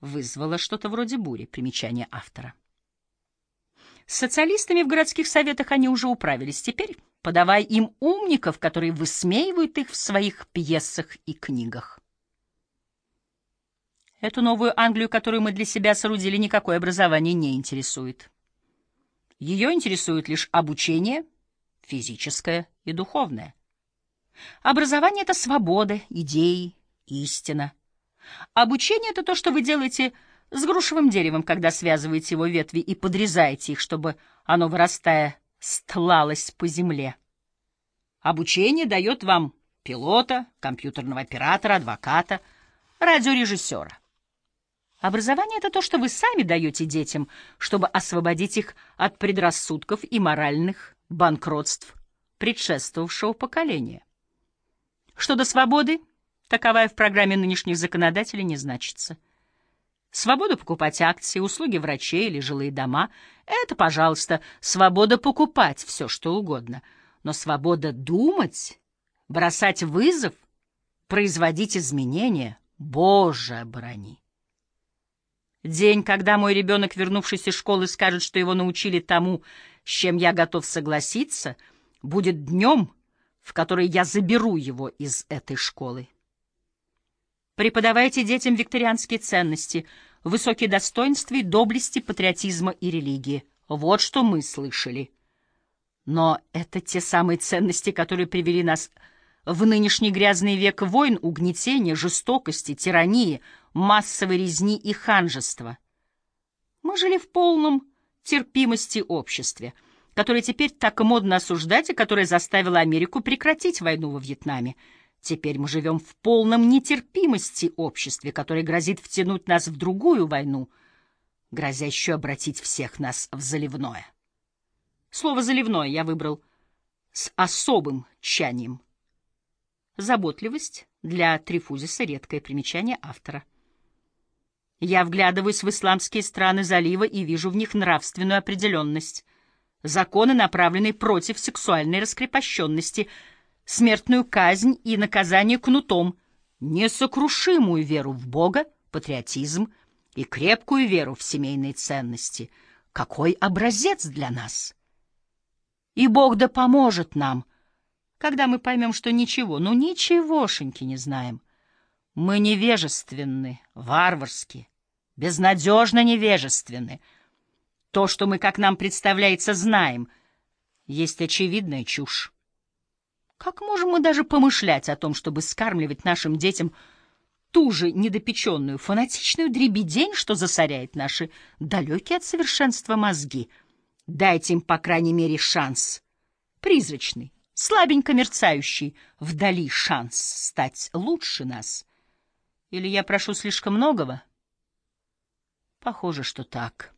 вызвало что-то вроде бури, примечание автора. С социалистами в городских советах они уже управились. Теперь подавай им умников, которые высмеивают их в своих пьесах и книгах. Эту новую Англию, которую мы для себя соорудили, никакое образование не интересует. Ее интересует лишь обучение, физическое и духовное. Образование — это свобода, идеи, истина. Обучение — это то, что вы делаете с грушевым деревом, когда связываете его ветви и подрезаете их, чтобы оно, вырастая, стлалось по земле. Обучение дает вам пилота, компьютерного оператора, адвоката, радиорежиссера. Образование — это то, что вы сами даете детям, чтобы освободить их от предрассудков и моральных банкротств предшествовавшего поколения. Что до свободы, таковая в программе нынешних законодателей не значится. Свобода покупать акции, услуги врачей или жилые дома — это, пожалуйста, свобода покупать все, что угодно. Но свобода думать, бросать вызов, производить изменения — Боже, брони! День, когда мой ребенок, вернувшись из школы, скажет, что его научили тому, с чем я готов согласиться, будет днем, в который я заберу его из этой школы. Преподавайте детям викторианские ценности, высокие достоинства и доблести патриотизма и религии. Вот что мы слышали. Но это те самые ценности, которые привели нас в нынешний грязный век войн, угнетения, жестокости, тирании, массовой резни и ханжества. Мы жили в полном терпимости обществе, которое теперь так модно осуждать и которое заставило Америку прекратить войну во Вьетнаме. Теперь мы живем в полном нетерпимости обществе, которое грозит втянуть нас в другую войну, грозящую обратить всех нас в заливное. Слово «заливное» я выбрал с особым тщанием — Заботливость для Трифузиса — редкое примечание автора. Я вглядываюсь в исламские страны залива и вижу в них нравственную определенность. Законы, направленные против сексуальной раскрепощенности, смертную казнь и наказание кнутом, несокрушимую веру в Бога, патриотизм и крепкую веру в семейные ценности. Какой образец для нас! И Бог да поможет нам — когда мы поймем, что ничего, ну ничегошеньки не знаем. Мы невежественны, варварски, безнадежно невежественны. То, что мы, как нам представляется, знаем, есть очевидная чушь. Как можем мы даже помышлять о том, чтобы скармливать нашим детям ту же недопеченную фанатичную дребедень, что засоряет наши далекие от совершенства мозги? Дайте им, по крайней мере, шанс. Призрачный, слабенько мерцающий вдали шанс стать лучше нас? Или я прошу слишком многого? Похоже, что так.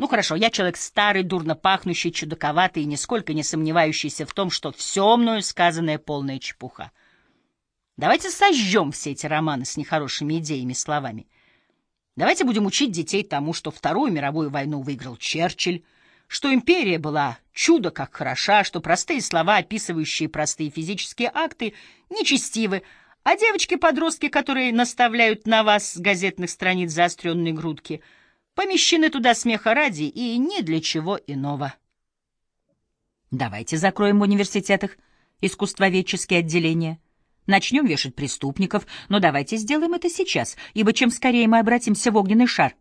Ну хорошо, я человек старый, дурно пахнущий, чудаковатый и нисколько не сомневающийся в том, что все мною сказанное полная чепуха. Давайте сожжем все эти романы с нехорошими идеями и словами. Давайте будем учить детей тому, что Вторую мировую войну выиграл Черчилль, что империя была чудо как хороша, что простые слова, описывающие простые физические акты, нечестивы, а девочки-подростки, которые наставляют на вас с газетных страниц заостренные грудки, помещены туда смеха ради и ни для чего иного. Давайте закроем в университетах искусствоведческие отделения. Начнем вешать преступников, но давайте сделаем это сейчас, ибо чем скорее мы обратимся в огненный шар,